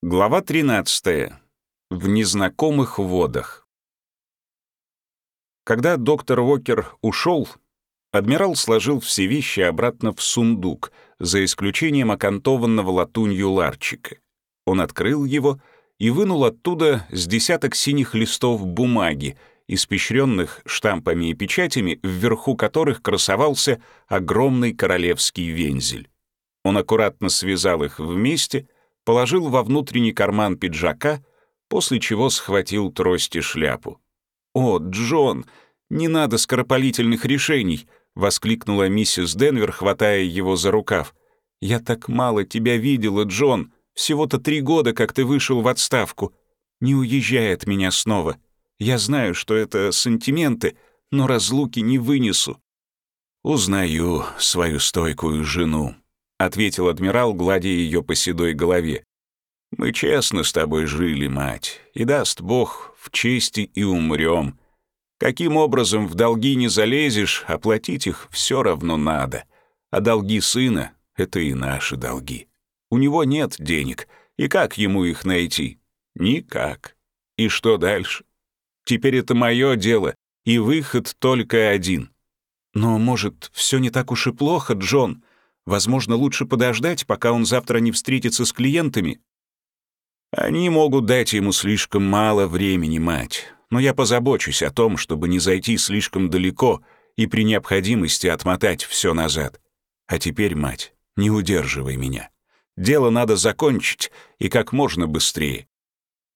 Глава 13. В незнакомых водах. Когда доктор Уокер ушел, адмирал сложил все вещи обратно в сундук, за исключением окантованного латунью ларчика. Он открыл его и вынул оттуда с десяток синих листов бумаги, испещренных штампами и печатями, вверху которых красовался огромный королевский вензель. Он аккуратно связал их вместе — положил во внутренний карман пиджака, после чего схватил трость и шляпу. «О, Джон, не надо скоропалительных решений!» — воскликнула миссис Денвер, хватая его за рукав. «Я так мало тебя видела, Джон. Всего-то три года, как ты вышел в отставку. Не уезжай от меня снова. Я знаю, что это сантименты, но разлуки не вынесу». «Узнаю свою стойкую жену», — ответил адмирал, гладя ее по седой голове. «Мы честно с тобой жили, мать, и даст Бог, в чести и умрем. Каким образом в долги не залезешь, оплатить их все равно надо. А долги сына — это и наши долги. У него нет денег, и как ему их найти? Никак. И что дальше? Теперь это мое дело, и выход только один. Но, может, все не так уж и плохо, Джон?» Возможно, лучше подождать, пока он завтра не встретится с клиентами. Они могут дать ему слишком мало времени, мать. Но я позабочусь о том, чтобы не зайти слишком далеко и при необходимости отмотать все назад. А теперь, мать, не удерживай меня. Дело надо закончить и как можно быстрее.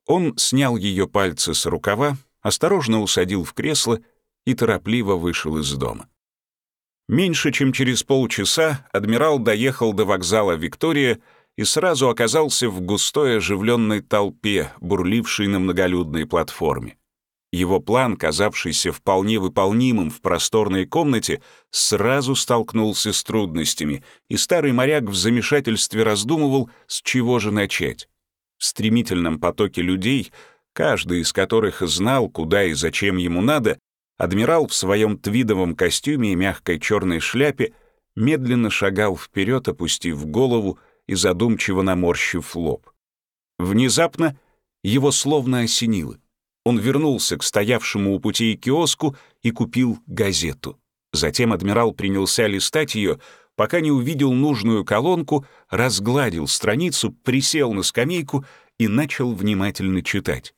Он снял ее пальцы с рукава, осторожно усадил в кресло и торопливо вышел из дома. Меньше чем через полчаса адмирал доехал до вокзала «Виктория» и сразу оказался в густой оживленной толпе, бурлившей на многолюдной платформе. Его план, казавшийся вполне выполнимым в просторной комнате, сразу столкнулся с трудностями, и старый моряк в замешательстве раздумывал, с чего же начать. В стремительном потоке людей, каждый из которых знал, куда и зачем ему надо, Адмирал в своем твидовом костюме и мягкой черной шляпе медленно шагал вперед, опустив голову и задумчиво наморщив лоб. Внезапно его словно осенило. Он вернулся к стоявшему у путей киоску и купил газету. Затем адмирал принялся листать ее, пока не увидел нужную колонку, разгладил страницу, присел на скамейку и начал внимательно читать.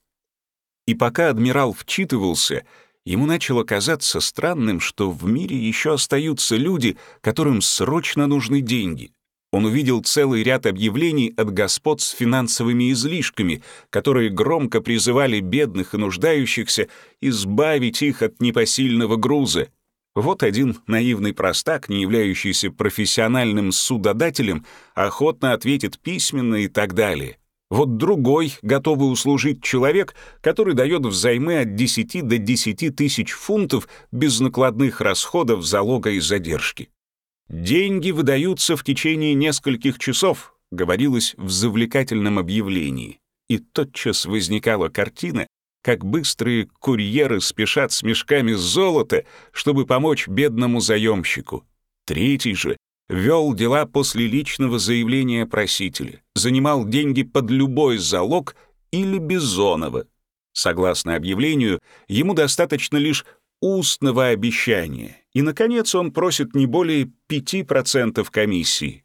И пока адмирал вчитывался — Ему начало казаться странным, что в мире еще остаются люди, которым срочно нужны деньги. Он увидел целый ряд объявлений от господ с финансовыми излишками, которые громко призывали бедных и нуждающихся избавить их от непосильного груза. Вот один наивный простак, не являющийся профессиональным судодателем, охотно ответит письменно и так далее. Вот другой, готовый услужить человек, который дает взаймы от 10 до 10 тысяч фунтов без накладных расходов, залога и задержки. «Деньги выдаются в течение нескольких часов», говорилось в завлекательном объявлении. И тотчас возникала картина, как быстрые курьеры спешат с мешками золота, чтобы помочь бедному заемщику. Третий же вел дела после личного заявления просителя, занимал деньги под любой залог или беззоново. Согласно объявлению, ему достаточно лишь устного обещания, и, наконец, он просит не более 5% комиссии.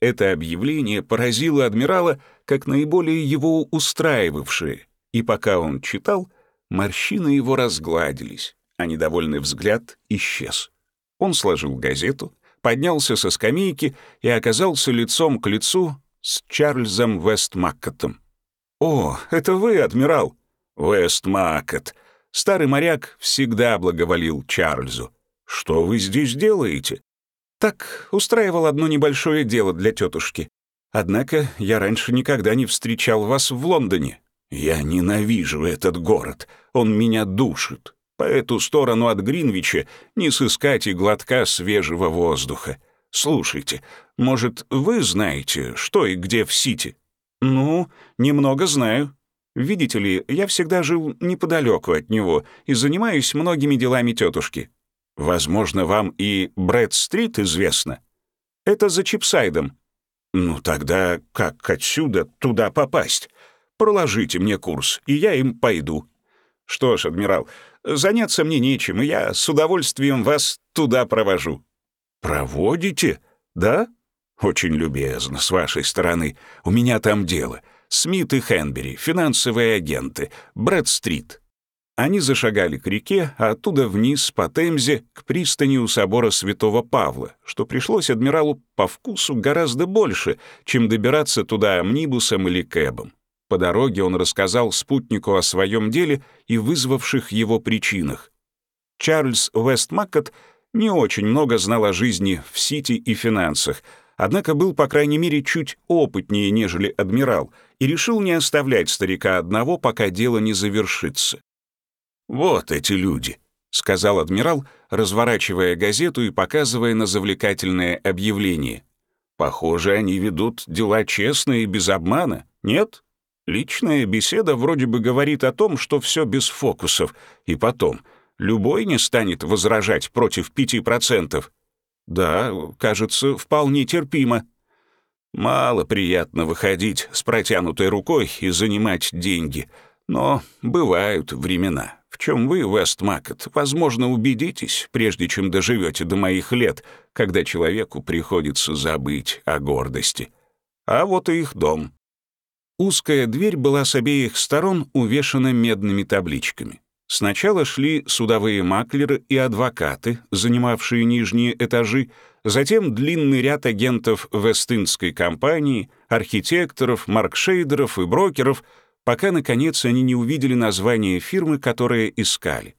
Это объявление поразило адмирала как наиболее его устраивавшее, и пока он читал, морщины его разгладились, а недовольный взгляд исчез. Он сложил газету, поднялся со скамейки и оказался лицом к лицу с Чарльзом Вестмаккотом. «О, это вы, адмирал!» «Вестмаккот!» Старый моряк всегда благоволил Чарльзу. «Что вы здесь делаете?» «Так, устраивал одно небольшое дело для тетушки. Однако я раньше никогда не встречал вас в Лондоне. Я ненавижу этот город, он меня душит. По эту сторону от Гринвича не сыскать и глотка свежего воздуха. Слушайте, может, вы знаете, что и где в Сити? Ну, немного знаю. Видите ли, я всегда жил неподалеку от него и занимаюсь многими делами тетушки. Возможно, вам и Брэд-стрит известно. Это за Чипсайдом. Ну тогда как отсюда туда попасть? Проложите мне курс, и я им пойду. Что ж, адмирал, заняться мне нечем, и я с удовольствием вас туда провожу. Проводите? Да? Очень любезно с вашей стороны. У меня там дело. Смит и Хенбери, финансовые агенты, Брэд-стрит. Они зашагали к реке, а оттуда вниз по Темзе к пристани у собора Святого Павла, что пришлось адмиралу по вкусу гораздо больше, чем добираться туда амнибусом или кэбом. По дороге он рассказал спутнику о своем деле и вызвавших его причинах. Чарльз Вестмаккот не очень много знал о жизни в Сити и финансах, однако был, по крайней мере, чуть опытнее, нежели адмирал, и решил не оставлять старика одного, пока дело не завершится. «Вот эти люди», — сказал адмирал, разворачивая газету и показывая на завлекательное объявление. «Похоже, они ведут дела честно и без обмана, нет? Личная беседа вроде бы говорит о том, что все без фокусов, и потом, любой не станет возражать против пяти процентов. Да, кажется, вполне терпимо. Мало приятно выходить с протянутой рукой и занимать деньги, но бывают времена» в чем вы, Вестмакет, возможно, убедитесь, прежде чем доживете до моих лет, когда человеку приходится забыть о гордости. А вот и их дом. Узкая дверь была с обеих сторон увешана медными табличками. Сначала шли судовые маклеры и адвокаты, занимавшие нижние этажи, затем длинный ряд агентов Вестинской компании, архитекторов, маркшейдеров и брокеров — пока, наконец, они не увидели название фирмы, которое искали.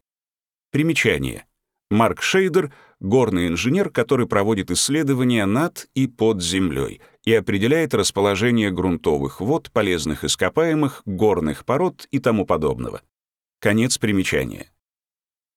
Примечание. Марк Шейдер — горный инженер, который проводит исследования над и под землей и определяет расположение грунтовых вод, полезных ископаемых, горных пород и тому подобного. Конец примечания.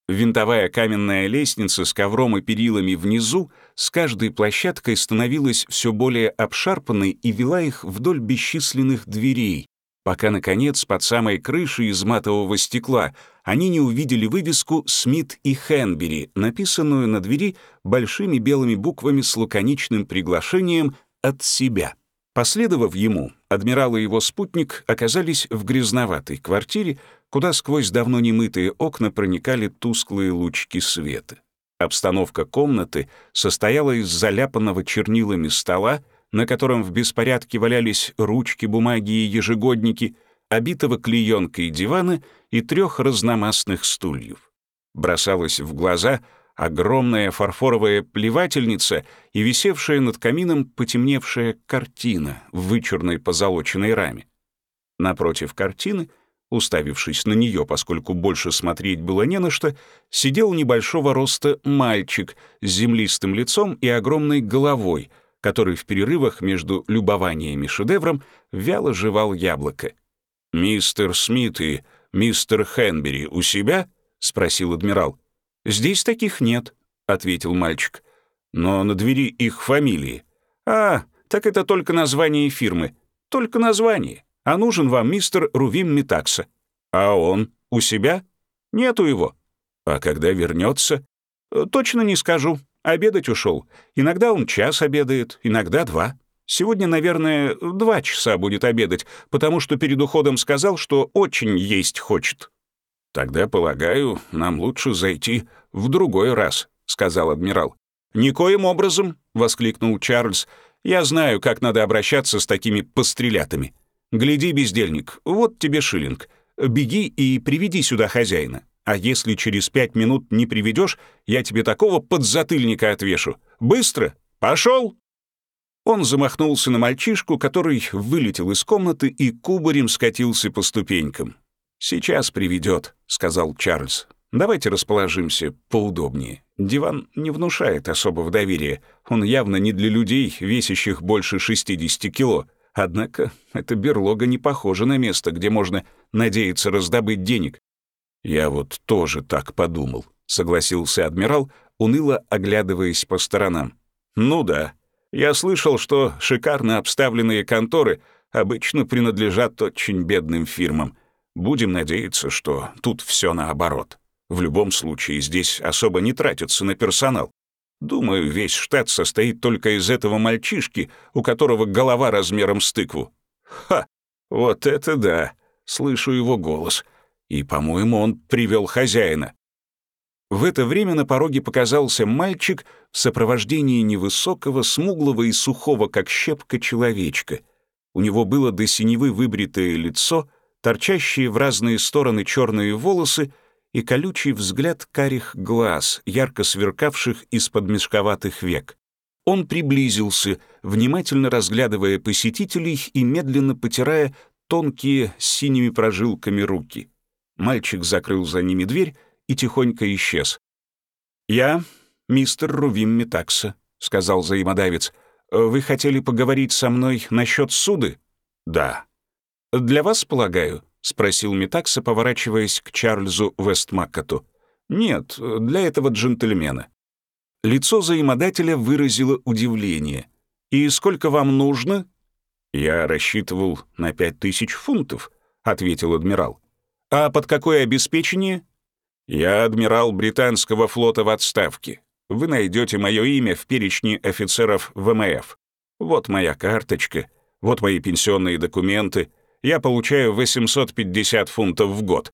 Винтовая каменная лестница с ковром и перилами внизу с каждой площадкой становилась все более обшарпанной и вела их вдоль бесчисленных дверей, пока, наконец, под самой крышей из матового стекла они не увидели вывеску «Смит и Хенбери», написанную на двери большими белыми буквами с лаконичным приглашением «От себя». Последовав ему, адмирал и его спутник оказались в грязноватой квартире, куда сквозь давно немытые окна проникали тусклые лучки света. Обстановка комнаты состояла из заляпанного чернилами стола, на котором в беспорядке валялись ручки, бумаги и ежегодники, обитого клеенкой дивана и трех разномастных стульев. Бросалась в глаза огромная фарфоровая плевательница и висевшая над камином потемневшая картина в вычурной позолоченной раме. Напротив картины, уставившись на нее, поскольку больше смотреть было не на что, сидел небольшого роста мальчик с землистым лицом и огромной головой — который в перерывах между любованиями шедевром вяло жевал яблоко. «Мистер Смит и мистер Хенбери у себя?» — спросил адмирал. «Здесь таких нет», — ответил мальчик. «Но на двери их фамилии». «А, так это только название фирмы. Только название. А нужен вам мистер Рувим Метакса. А он у себя? Нету его. А когда вернется? Точно не скажу. Обедать ушел. Иногда он час обедает, иногда два. Сегодня, наверное, два часа будет обедать, потому что перед уходом сказал, что очень есть хочет. «Тогда, полагаю, нам лучше зайти в другой раз», — сказал адмирал. «Никоим образом», — воскликнул Чарльз. «Я знаю, как надо обращаться с такими пострелятами. Гляди, бездельник, вот тебе шиллинг. Беги и приведи сюда хозяина. А если через пять минут не приведешь, я тебе такого подзатыльника отвешу. Быстро! Пошел!» Он замахнулся на мальчишку, который вылетел из комнаты и кубарем скатился по ступенькам. «Сейчас приведет», — сказал Чарльз. «Давайте расположимся поудобнее. Диван не внушает особого доверия. Он явно не для людей, весящих больше 60 кило. Однако эта берлога не похожа на место, где можно надеяться раздобыть денег. «Я вот тоже так подумал», — согласился адмирал, уныло оглядываясь по сторонам. «Ну да. Я слышал, что шикарно обставленные конторы обычно принадлежат очень бедным фирмам. Будем надеяться, что тут все наоборот. В любом случае здесь особо не тратятся на персонал. Думаю, весь штат состоит только из этого мальчишки, у которого голова размером с тыкву. Ха! Вот это да! Слышу его голос. И, по-моему, он привел хозяина. В это время на пороге показался мальчик в сопровождении невысокого, смуглого и сухого, как щепка, человечка. У него было до синевы выбритое лицо, торчащие в разные стороны черные волосы и колючий взгляд карих глаз, ярко сверкавших из-под мешковатых век. Он приблизился, внимательно разглядывая посетителей и медленно потирая тонкие с синими прожилками руки. Мальчик закрыл за ними дверь и тихонько исчез. «Я мистер Рувим Метакса», — сказал взаимодавец. «Вы хотели поговорить со мной насчет суды?» «Да». «Для вас, полагаю?» — спросил Метакса, поворачиваясь к Чарльзу Вестмаккоту. «Нет, для этого джентльмена». Лицо взаимодателя выразило удивление. «И сколько вам нужно?» «Я рассчитывал на пять тысяч фунтов», — ответил адмирал. «А под какое обеспечение?» «Я адмирал британского флота в отставке. Вы найдете мое имя в перечне офицеров ВМФ. Вот моя карточка, вот мои пенсионные документы. Я получаю 850 фунтов в год.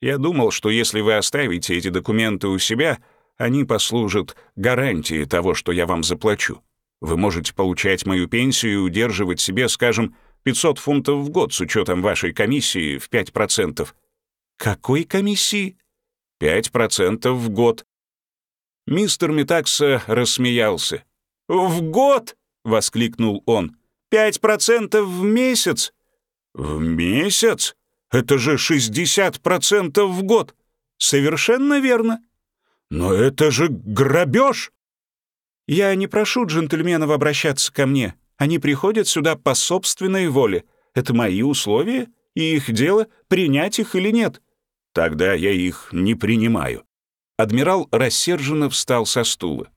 Я думал, что если вы оставите эти документы у себя, они послужат гарантией того, что я вам заплачу. Вы можете получать мою пенсию и удерживать себе, скажем, 500 фунтов в год с учетом вашей комиссии в 5%. Какой комиссии? 5% в год. Мистер Метакса рассмеялся. «В год!» — воскликнул он. «Пять процентов в месяц!» «В месяц? Это же 60% в год!» «Совершенно верно!» «Но это же грабеж!» «Я не прошу джентльменов обращаться ко мне. Они приходят сюда по собственной воле. Это мои условия, и их дело, принять их или нет. Тогда я их не принимаю». Адмирал рассерженно встал со стула.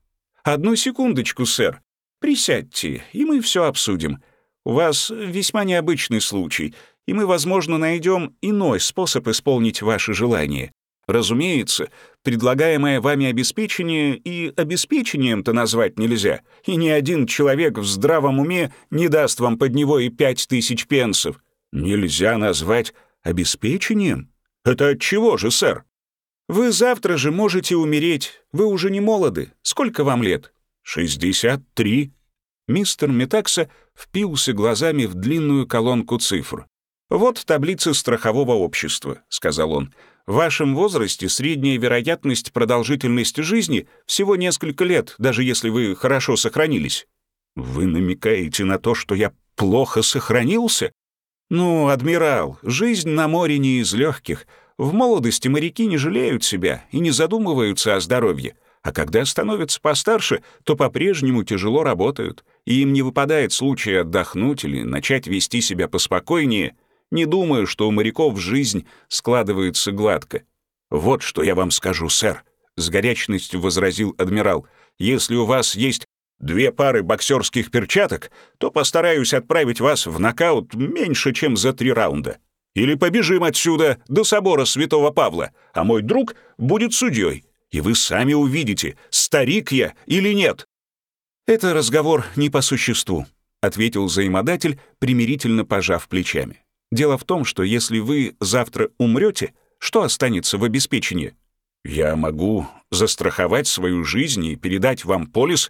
«Одну секундочку, сэр. Присядьте, и мы все обсудим. У вас весьма необычный случай, и мы, возможно, найдем иной способ исполнить ваше желание. Разумеется, предлагаемое вами обеспечение и обеспечением-то назвать нельзя, и ни один человек в здравом уме не даст вам под него и пять тысяч пенсов. Нельзя назвать обеспечением? Это от чего же, сэр? Вы завтра же можете умереть. Вы уже не молоды. Сколько вам лет? Шестьдесят три. Мистер Метакса впился глазами в длинную колонку цифр. «Вот таблица страхового общества», — сказал он. «В вашем возрасте средняя вероятность продолжительности жизни всего несколько лет, даже если вы хорошо сохранились». «Вы намекаете на то, что я плохо сохранился?» «Ну, адмирал, жизнь на море не из легких. В молодости моряки не жалеют себя и не задумываются о здоровье, а когда становятся постарше, то по-прежнему тяжело работают, и им не выпадает случая отдохнуть или начать вести себя поспокойнее. Не думаю, что у моряков жизнь складывается гладко. «Вот что я вам скажу, сэр», — с горячностью возразил адмирал. «Если у вас есть две пары боксерских перчаток, то постараюсь отправить вас в нокаут меньше, чем за три раунда. Или побежим отсюда до собора святого Павла, а мой друг будет судьей, и вы сами увидите, старик я или нет». «Это разговор не по существу», — ответил взаимодатель, примирительно пожав плечами. «Дело в том, что если вы завтра умрете, что останется в обеспечении?» «Я могу застраховать свою жизнь и передать вам полис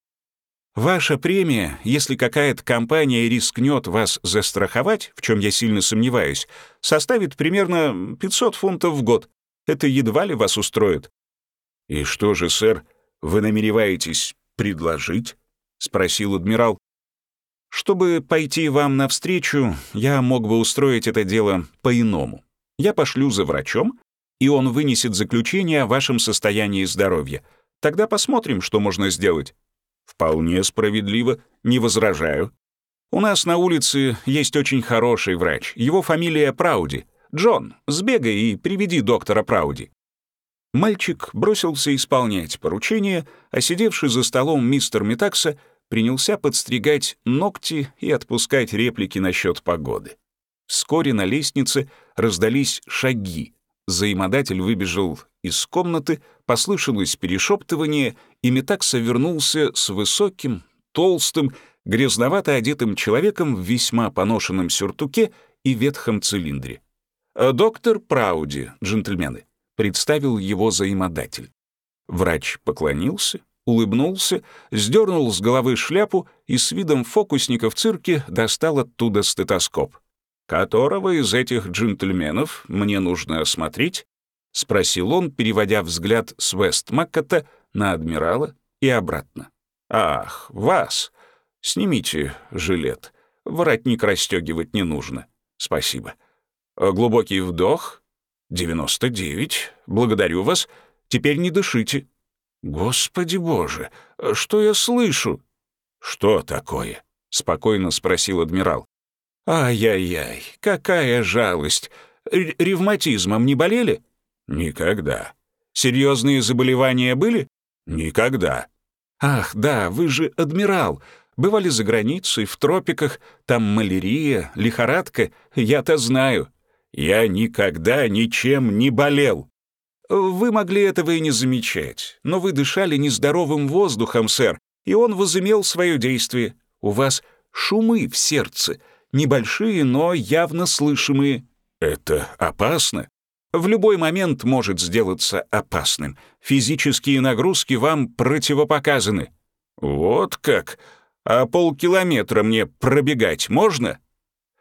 Ваша премия, если какая-то компания рискнет вас застраховать, в чем я сильно сомневаюсь, составит примерно 500 фунтов в год. Это едва ли вас устроит. «И что же, сэр, вы намереваетесь предложить?» — спросил адмирал. «Чтобы пойти вам навстречу, я мог бы устроить это дело по-иному. Я пошлю за врачом, и он вынесет заключение о вашем состоянии здоровья. Тогда посмотрим, что можно сделать. Вполне справедливо, не возражаю. У нас на улице есть очень хороший врач. Его фамилия Прауди. Джон, сбегай и приведи доктора Прауди. Мальчик бросился исполнять поручение, а сидевший за столом мистер Метакса принялся подстригать ногти и отпускать реплики насчет погоды. Вскоре на лестнице раздались шаги. Заимодатель выбежал из комнаты, послышалось перешептывание, и Метакса вернулся с высоким, толстым, грязновато одетым человеком в весьма поношенном сюртуке и ветхом цилиндре. «Э, «Доктор Прауди, джентльмены», — представил его заимодатель. Врач поклонился, улыбнулся, сдернул с головы шляпу и с видом фокусника в цирке достал оттуда стетоскоп. «Которого из этих джентльменов мне нужно осмотреть?» — спросил он, переводя взгляд с Вест-Маккота на адмирала и обратно. «Ах, вас! Снимите жилет. Воротник расстегивать не нужно. Спасибо. Глубокий вдох. 99. Благодарю вас. Теперь не дышите. Господи боже, что я слышу? Что такое? Спокойно спросил адмирал. Ай-яй-яй, какая жалость. Ревматизмом не болели? Никогда. Серьезные заболевания были? Никогда. Ах, да, вы же адмирал. Бывали за границей, в тропиках, там малярия, лихорадка, я-то знаю. Я никогда ничем не болел. Вы могли этого и не замечать, но вы дышали нездоровым воздухом, сэр, и он возымел свое действие. У вас шумы в сердце, небольшие, но явно слышимые. Это опасно? В любой момент может сделаться опасным. Физические нагрузки вам противопоказаны. Вот как? А полкилометра мне пробегать можно?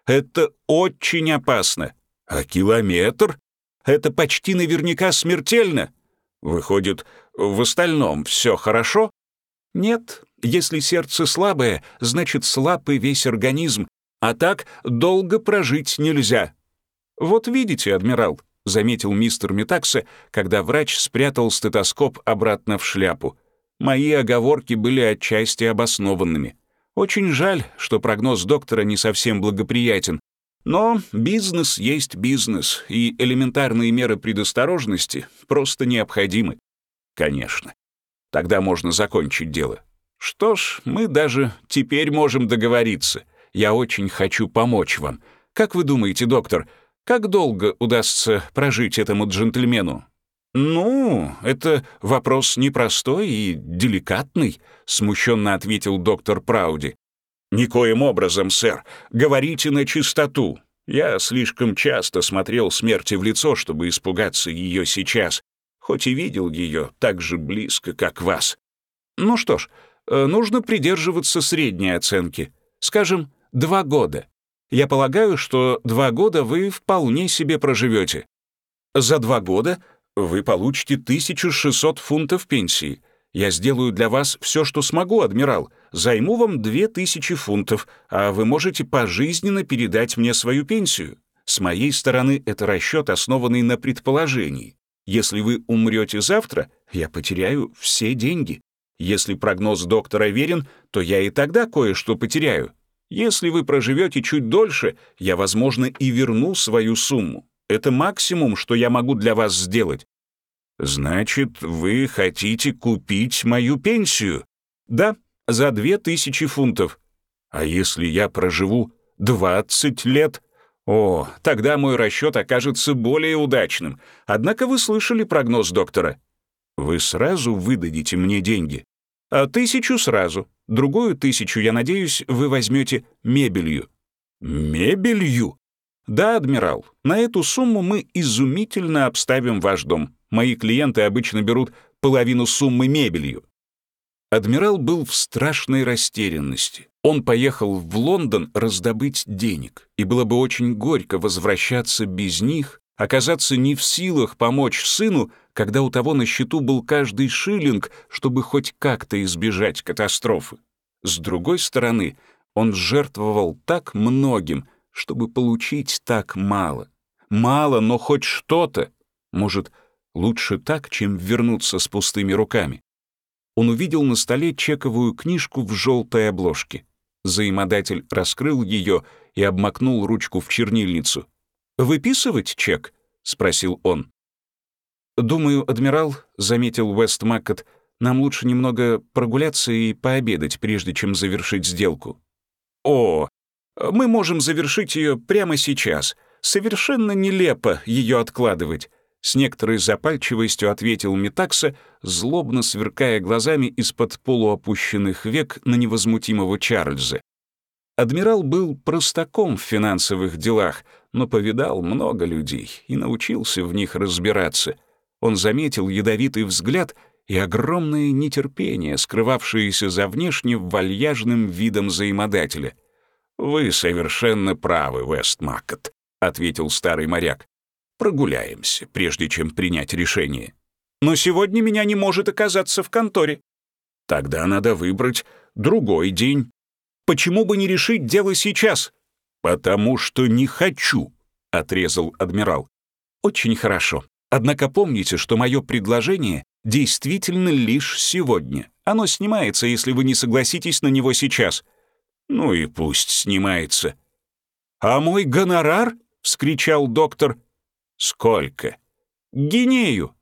Это очень опасно. А километр? Это почти наверняка смертельно. Выходит, в остальном все хорошо? Нет, если сердце слабое, значит слаб и весь организм, а так долго прожить нельзя. Вот видите, адмирал, заметил мистер Метакса, когда врач спрятал стетоскоп обратно в шляпу. Мои оговорки были отчасти обоснованными. Очень жаль, что прогноз доктора не совсем благоприятен, но бизнес есть бизнес, и элементарные меры предосторожности просто необходимы. Конечно. Тогда можно закончить дело. Что ж, мы даже теперь можем договориться. Я очень хочу помочь вам. Как вы думаете, доктор, как долго удастся прожить этому джентльмену? «Ну, это вопрос непростой и деликатный», — смущенно ответил доктор Прауди. «Никоим образом, сэр. Говорите на чистоту. Я слишком часто смотрел смерти в лицо, чтобы испугаться ее сейчас, хоть и видел ее так же близко, как вас. Ну что ж, э, нужно придерживаться средней оценки. Скажем, два года. Я полагаю, что два года вы вполне себе проживете. За два года вы получите 1600 фунтов пенсии. Я сделаю для вас все, что смогу, адмирал. Займу вам 2000 фунтов, а вы можете пожизненно передать мне свою пенсию. С моей стороны это расчет, основанный на предположении. Если вы умрете завтра, я потеряю все деньги. Если прогноз доктора верен, то я и тогда кое-что потеряю. Если вы проживете чуть дольше, я, возможно, и верну свою сумму. Это максимум, что я могу для вас сделать. Значит, вы хотите купить мою пенсию? Да, за две тысячи фунтов. А если я проживу двадцать лет? О, тогда мой расчет окажется более удачным. Однако вы слышали прогноз доктора. Вы сразу выдадите мне деньги. А тысячу сразу. Другую тысячу, я надеюсь, вы возьмете мебелью. Мебелью? «Да, адмирал, на эту сумму мы изумительно обставим ваш дом. Мои клиенты обычно берут половину суммы мебелью». Адмирал был в страшной растерянности. Он поехал в Лондон раздобыть денег, и было бы очень горько возвращаться без них, оказаться не в силах помочь сыну, когда у того на счету был каждый шиллинг, чтобы хоть как-то избежать катастрофы. С другой стороны, он жертвовал так многим, чтобы получить так мало. Мало, но хоть что-то. Может, лучше так, чем вернуться с пустыми руками. Он увидел на столе чековую книжку в желтой обложке. Заимодатель раскрыл ее и обмакнул ручку в чернильницу. «Выписывать чек?» — спросил он. «Думаю, адмирал», — заметил Уэст Маккот, «нам лучше немного прогуляться и пообедать, прежде чем завершить сделку». «О, мы можем завершить ее прямо сейчас. Совершенно нелепо ее откладывать. С некоторой запальчивостью ответил Метакса, злобно сверкая глазами из-под полуопущенных век на невозмутимого Чарльза. Адмирал был простаком в финансовых делах, но повидал много людей и научился в них разбираться. Он заметил ядовитый взгляд и огромное нетерпение, скрывавшееся за внешне вальяжным видом взаимодателя. «Вы совершенно правы, Вестмакет», — ответил старый моряк. «Прогуляемся, прежде чем принять решение». «Но сегодня меня не может оказаться в конторе». «Тогда надо выбрать другой день». «Почему бы не решить дело сейчас?» «Потому что не хочу», — отрезал адмирал. «Очень хорошо. Однако помните, что мое предложение действительно лишь сегодня. Оно снимается, если вы не согласитесь на него сейчас». «Ну и пусть снимается». «А мой гонорар?» — вскричал доктор. «Сколько?» «Гинею».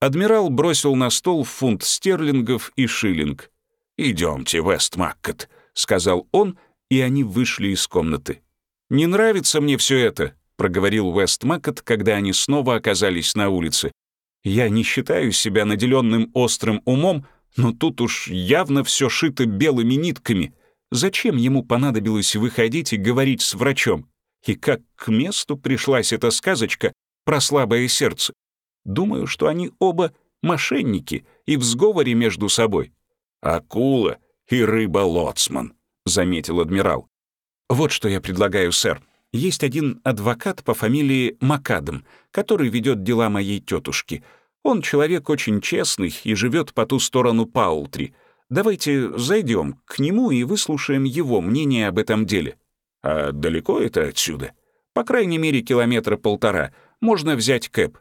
Адмирал бросил на стол фунт стерлингов и шиллинг. «Идемте, Вестмаккет», — сказал он, — и они вышли из комнаты. «Не нравится мне все это», — проговорил Вест Маккет, когда они снова оказались на улице. «Я не считаю себя наделенным острым умом, но тут уж явно все шито белыми нитками. Зачем ему понадобилось выходить и говорить с врачом? И как к месту пришлась эта сказочка про слабое сердце? Думаю, что они оба мошенники и в сговоре между собой. Акула и рыба-лоцман заметил адмирал. «Вот что я предлагаю, сэр. Есть один адвокат по фамилии Макадам, который ведет дела моей тетушки. Он человек очень честный и живет по ту сторону Паултри. Давайте зайдем к нему и выслушаем его мнение об этом деле. А далеко это отсюда? По крайней мере, километра полтора. Можно взять кэп.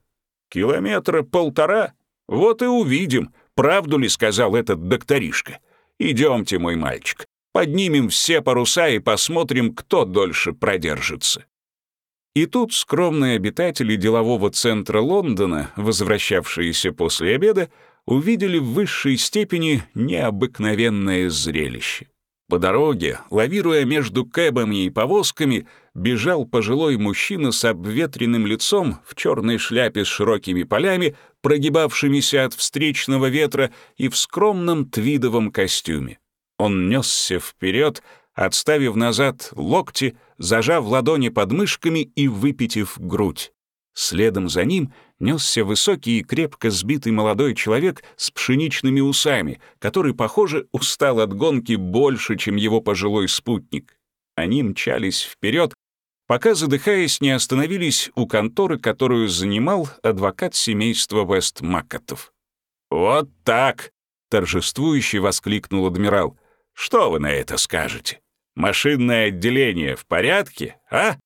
Километра полтора? Вот и увидим, правду ли сказал этот докторишка. Идемте, мой мальчик. Поднимем все паруса и посмотрим, кто дольше продержится. И тут скромные обитатели делового центра Лондона, возвращавшиеся после обеда, увидели в высшей степени необыкновенное зрелище. По дороге, лавируя между кэбами и повозками, бежал пожилой мужчина с обветренным лицом в черной шляпе с широкими полями, прогибавшимися от встречного ветра и в скромном твидовом костюме. Он несся вперед, отставив назад локти, зажав ладони под мышками и выпитив грудь. Следом за ним несся высокий и крепко сбитый молодой человек с пшеничными усами, который, похоже, устал от гонки больше, чем его пожилой спутник. Они мчались вперед, пока, задыхаясь, не остановились у конторы, которую занимал адвокат семейства Вест-Маккотов. «Вот так!» — торжествующе воскликнул адмирал. Что вы на это скажете? Машинное отделение в порядке, а?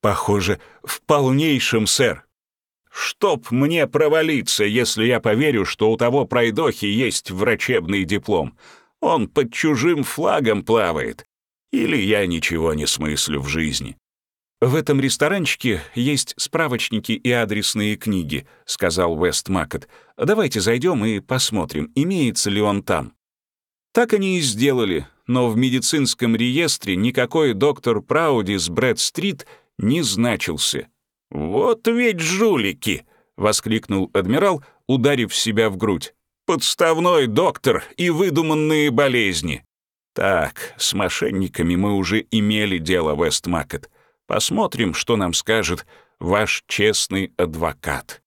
Похоже, в полнейшем, сэр. Чтоб мне провалиться, если я поверю, что у того пройдохи есть врачебный диплом. Он под чужим флагом плавает. Или я ничего не смыслю в жизни. «В этом ресторанчике есть справочники и адресные книги», — сказал Вест Макет. «Давайте зайдем и посмотрим, имеется ли он там». Так они и сделали, но в медицинском реестре никакой доктор Прауди с Брэд-стрит не значился. «Вот ведь жулики!» — воскликнул адмирал, ударив себя в грудь. «Подставной доктор и выдуманные болезни!» «Так, с мошенниками мы уже имели дело, Вестмакет. Посмотрим, что нам скажет ваш честный адвокат».